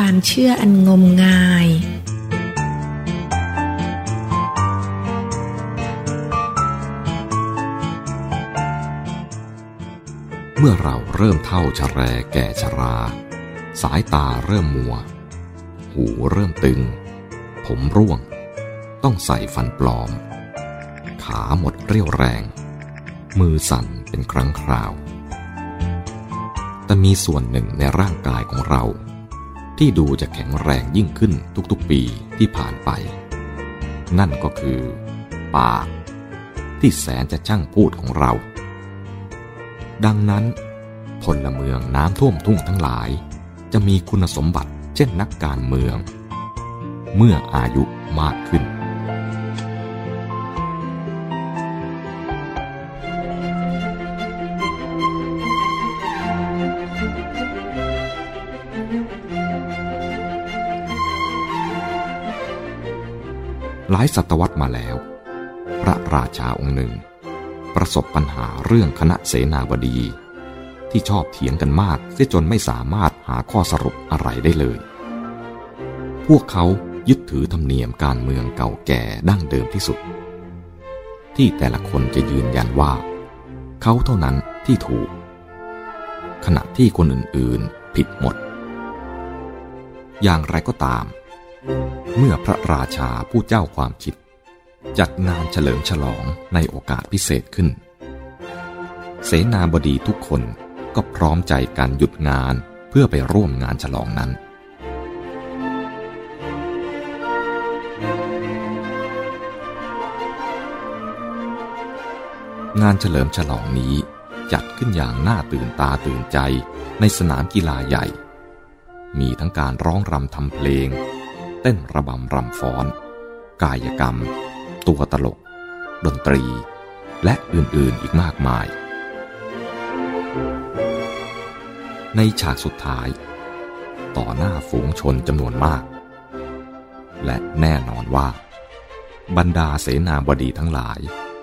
ความเชื่ออันงมงาย เมื่อเราเริ่มเท่าชะแรแก่ชรา สายตาเริ่มมัว หูเริ่มตึง ผมร่วง ต้องใส่ฟันปลอม ขาหมดเรี่ยวแรง มือสั่นเป็นครั้งคราวแต่มีส่วนหนึ่งในร่างกายของเรา ที่ดูจะแข็งแรงยิ่งขึ้นทุกๆปีที่ผ่านไป นั่นก็คือปากที่แสนจะช่างพูดของเรา ดังนั้น พลเมืองน้ำท่วมทุ่งทั้งหลาย จะมีคุณสมบัติเช่นนักการเมือง เมื่ออายุมากขึ้นายศตวรรษมาแล้ว พระราชาองค์หนึ่ง ประสบปัญหาเรื่องคณะเสนาบดี ที่ชอบเถียงกันมากเสียจนไม่สามารถหาข้อสรุปอะไรได้เลย พวกเขายึดถือธรรมเนียมการเมืองเก่าแก่ดั้งเดิมที่สุด ที่แต่ละคนจะยืนยันว่า เขาเท่านั้นที่ถูก ขณะที่คนอื่นๆผิดหมด อย่างไรก็ตาม เมื่อพระราชาผู้เจ้าความคิด จัดงานเฉลิมฉลองในโอกาสพิเศษขึ้น เสนาบดีทุกคนก็พร้อมใจกันหยุดงานเพื่อไปร่วมงานฉลองนั้น งานเฉลิมฉลองนี้จัดขึ้นอย่างน่าตื่นตาตื่นใจในสนามกีฬาใหญ่ มีทั้งการร้องรำทำเพลง เต้นระบำรำฟ้อน กายกรรม ตัวตลก ดนตรี และอื่นๆอีกมากมาย ในฉากสุดท้าย ต่อหน้าฝูงชนจำนวนมาก และแน่นอนว่า บรรดาเสนาบดีทั้งหลาย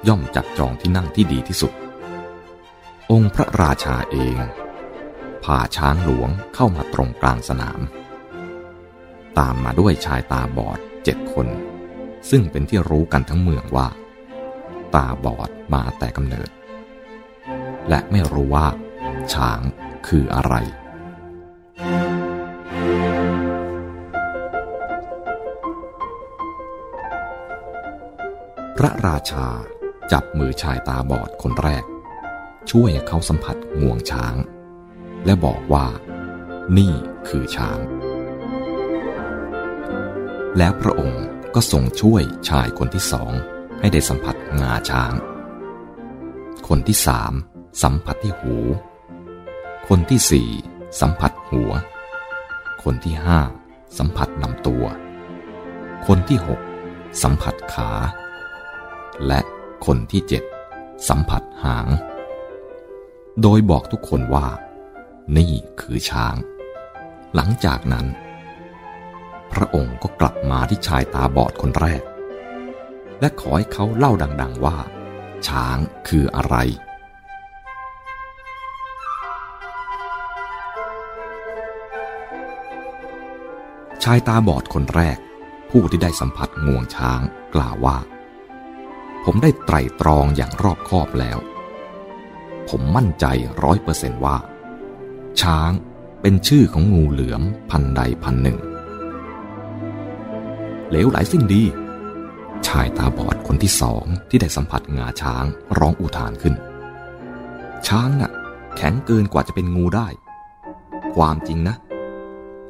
ย่อมจับจองที่นั่งที่ดีที่สุด องค์พระราชาเองพาช้างหลวงเข้ามาตรงกลางสนาม ตามมาด้วยชายตาบอดเจ็ดคน ซึ่งเป็นที่รู้กันทั้งเมืองว่า ตาบอดมาแต่กำเนิด และไม่รู้ว่า ช้างคืออะไร พระราชาจับมือชายตาบอดคนแรก ช่วยเขาสัมผัสงวงช้าง และบอกว่า นี่คือช้าง แล้วพระองค์ก็ทรงช่วยชายคนที่สองให้ได้สัมผัสงาช้าง คนที่สามสัมผัสที่หู คนที่สี่สัมผัสหัว คนที่ห้าสัมผัสลำตัว คนที่หกสัมผัสขา และคนที่เจ็ดสัมผัสหาง โดยบอกทุกคนว่า นี่คือช้าง หลังจากนั้น พระองค์ก็กลับมาที่ชายตาบอดคนแรก และขอให้เขาเล่าดัง ๆว่า ช้างคืออะไร ชายตาบอดคนแรก ผู้ที่ได้สัมผัสงวงช้างกล่าวว่า ผมได้ไตรตรองอย่างรอบคอบแล้ว ผมมั่นใจร้อยเปอร์เซนว่า ช้างเป็นชื่อของงูเหลือมพันใดพันหนึ่ง เหลวไหลสิ้นดี ชายตาบอดคนที่สองที่ได้สัมผัสงาช้างร้องอุทานขึ้น ช้างน่ะ แข็งเกินกว่าจะเป็นงูได้ ความจริงนะ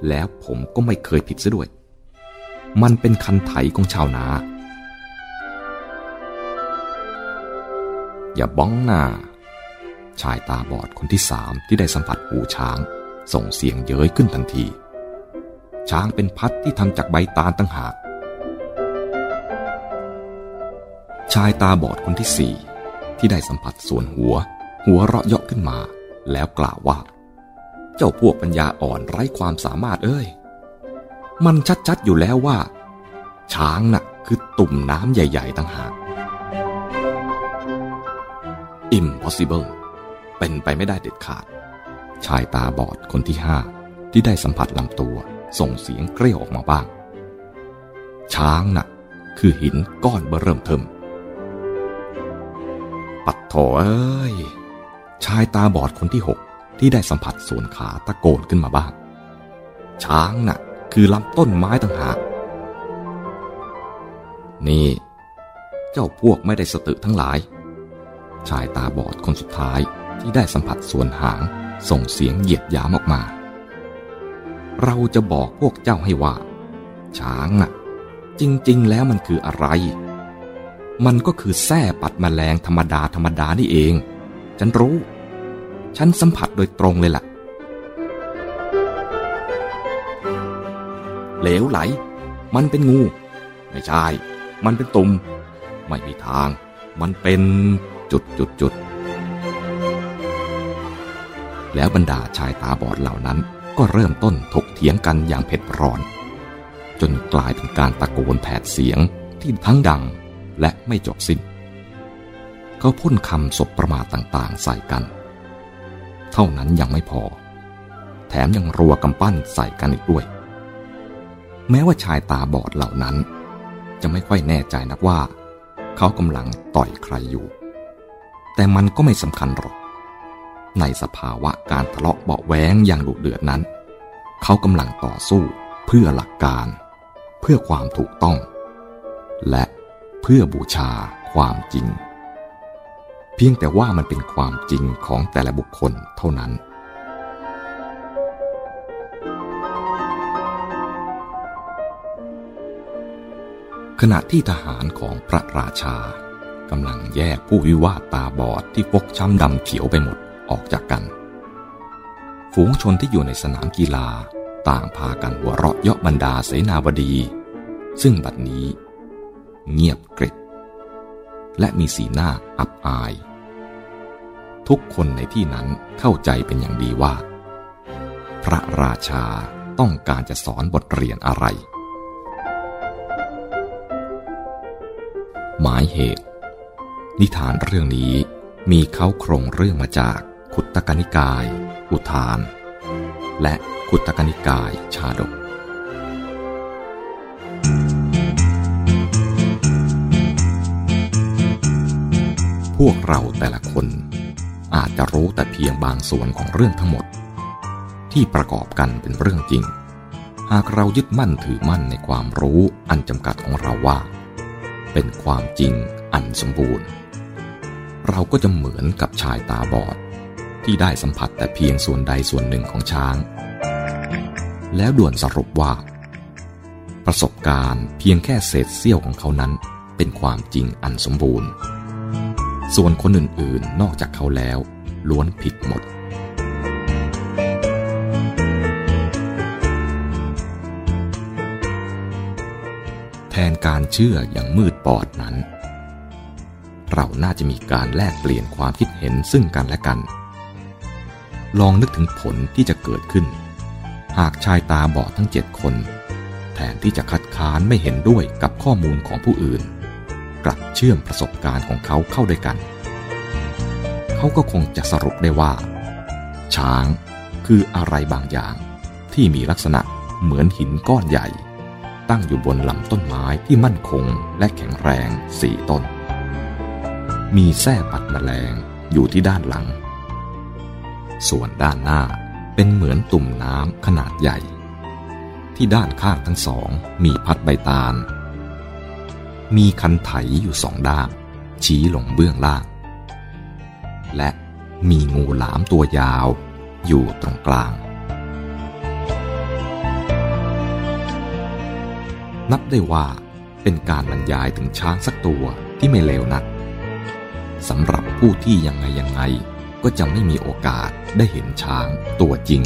แล้วผมก็ไม่เคยผิดซะด้วย มันเป็นคันไถของชาวนา อย่าบ้องหน้าชายตาบอดคนที่สามที่ได้สัมผัสหูช้าง ส่งเสียงเย้ยขึ้นทันที ช้างเป็นพัดที่ทำจากใบตาลตั้งหาก ชายตาบอดคนที่สี่ที่ได้สัมผัสส่วนหัว หัวเราะเยาะขึ้นมา แล้วกล่าวว่า เจ้าพวกปัญญาอ่อนไร้ความสามารถเอ้ย มันชัดๆอยู่แล้วว่า ช้างน่ะคือตุ่มน้ำใหญ่ ๆตั้งหาก impossible เป็นไปไม่ได้เด็ดขาด ชายตาบอดคนที่ห้าที่ได้สัมผัสลำตัว ส่งเสียงเกรี้ยวออกมาบ้าง ช้างนะ่ะ คือหินก้อนเบเริ่มเทิม ปัดโถเอ้ย ชายตาบอดคนที่หกที่ได้สัมผัสส่วนขาตะโกนขึ้นมาบ้าง ช้างนะ่ะ คือลำต้นไม้ต่างหาก นี่ เจ้าพวกไม่ได้สตึทั้งหลาย ชายตาบอดคนสุดท้ายที่ได้สัมผัสส่วนหางส่งเสียงเหยียดยามออกมา เราจะบอกพวกเจ้าให้ว่า ช้างน่ะ จริง ๆ แล้วมันคืออะไร มันก็คือแส้ปัดมแมลงธรรมดาธรรมดานี่เอง ฉันรู้ ฉันสัมผัสโดยตรงเลยล่ะ เหลวไหล มันเป็นงู ไม่ใช่ มันเป็นตุ่ม ไม่มีทาง มันเป็นจุดจุดจุด แล้วบรรดาชายตาบอดเหล่านั้น ก็เริ่มต้นถกเถียงกันอย่างเผ็ดร้อน จนกลายเป็นการตะโกนแผดเสียงที่ทั้งดัง และไม่จบสิ้น เขาพ่นคำศพประมาทต่างๆ ใส่กัน เท่านั้นยังไม่พอ แถมยังรัวกำปั้นใส่กันอีกด้วย แม้ว่าชายตาบอดเหล่านั้น จะไม่ค่อยแน่ใจนักว่า เขากำลังต่อยใครอยู่ แต่มันก็ไม่สำคัญหรอก ในสภาวะการทะเลาะเบาแวงอย่างดุเดือดนั้น เขากำลังต่อสู้เพื่อหลักการ เพื่อความถูกต้อง และ เพื่อบูชาความจริง เพียงแต่ว่ามันเป็นความจริงของแต่ละบุคคลเท่านั้น ขณะที่ทหารของพระราชากำลังแยกผู้วิวาทตาบอดที่ฟกช้ำดำเขียวไปหมดออกจากกัน ฝูงชนที่อยู่ในสนามกีฬาต่างพากันหัวเราะเยาะบรรดาเสนาบดี ซึ่งบัดนี้ เงียบกริบและมีสีหน้าอับอาย ทุกคนในที่นั้นเข้าใจเป็นอย่างดีว่า พระราชาต้องการจะสอนบทเรียนอะไร หมายเหตุ นิทานเรื่องนี้มีเขาโครงเรื่องมาจากขุตกนิกาย อุทาน และขุตตกนิกายชาดก วกเราแต่ละคน อาจจะรู้แต่เพียงบางส่วนของเรื่องทั้งหมด ที่ประกอบกันเป็นเรื่องจริง หากเรายึดมั่นถือมั่นในความรู้อันจำกัดของเราว่า เป็นความจริงอันสมบูรณ์ เราก็จะเหมือนกับชายตาบอด ที่ได้สัมผัสแต่เพียงส่วนใดส่วนหนึ่งของช้าง แล้วด่วนสรุปว่า ประสบการณ์เพียงแค่เศษเสี้ยวของเขานั้นเป็นความจริงอันสมบูรณ์ ส่วนคนอื่นๆ นอกจากเขาแล้ว ล้วนผิดหมด แทนการเชื่ออย่างมืดปอดนั้น เราน่าจะมีการแลกเปลี่ยนความคิดเห็นซึ่งกันและกัน ลองนึกถึงผลที่จะเกิดขึ้น หากชายตาบอดทั้งเจ็ดคน แทนที่จะคัดค้านไม่เห็นด้วยกับข้อมูลของผู้อื่น กลับเชื่อมประสบการณ์ของเขาเข้าด้วยกัน เขาก็คงจะสรุปได้ว่า ช้างคืออะไรบางอย่างที่มีลักษณะเหมือนหินก้อนใหญ่ ตั้งอยู่บนลำต้นไม้ที่มั่นคงและแข็งแรงสี่ต้น มีแส้ปัดแมลงอยู่ที่ด้านหลัง ส่วนด้านหน้าเป็นเหมือนตุ่มน้ำขนาดใหญ่ ที่ด้านข้างทั้งสองมีพัดใบตาล มีคันไถอยู่สองด้านชี้ลงเบื้องล่าง และมีงูหลามตัวยาวอยู่ตรงกลาง นับได้ว่าเป็นการบรรยายถึงช้างสักตัวที่ไม่เลวนักสำหรับผู้ที่ยังไงยังไงก็จะไม่มีโอกาสได้เห็นช้างตัวจริง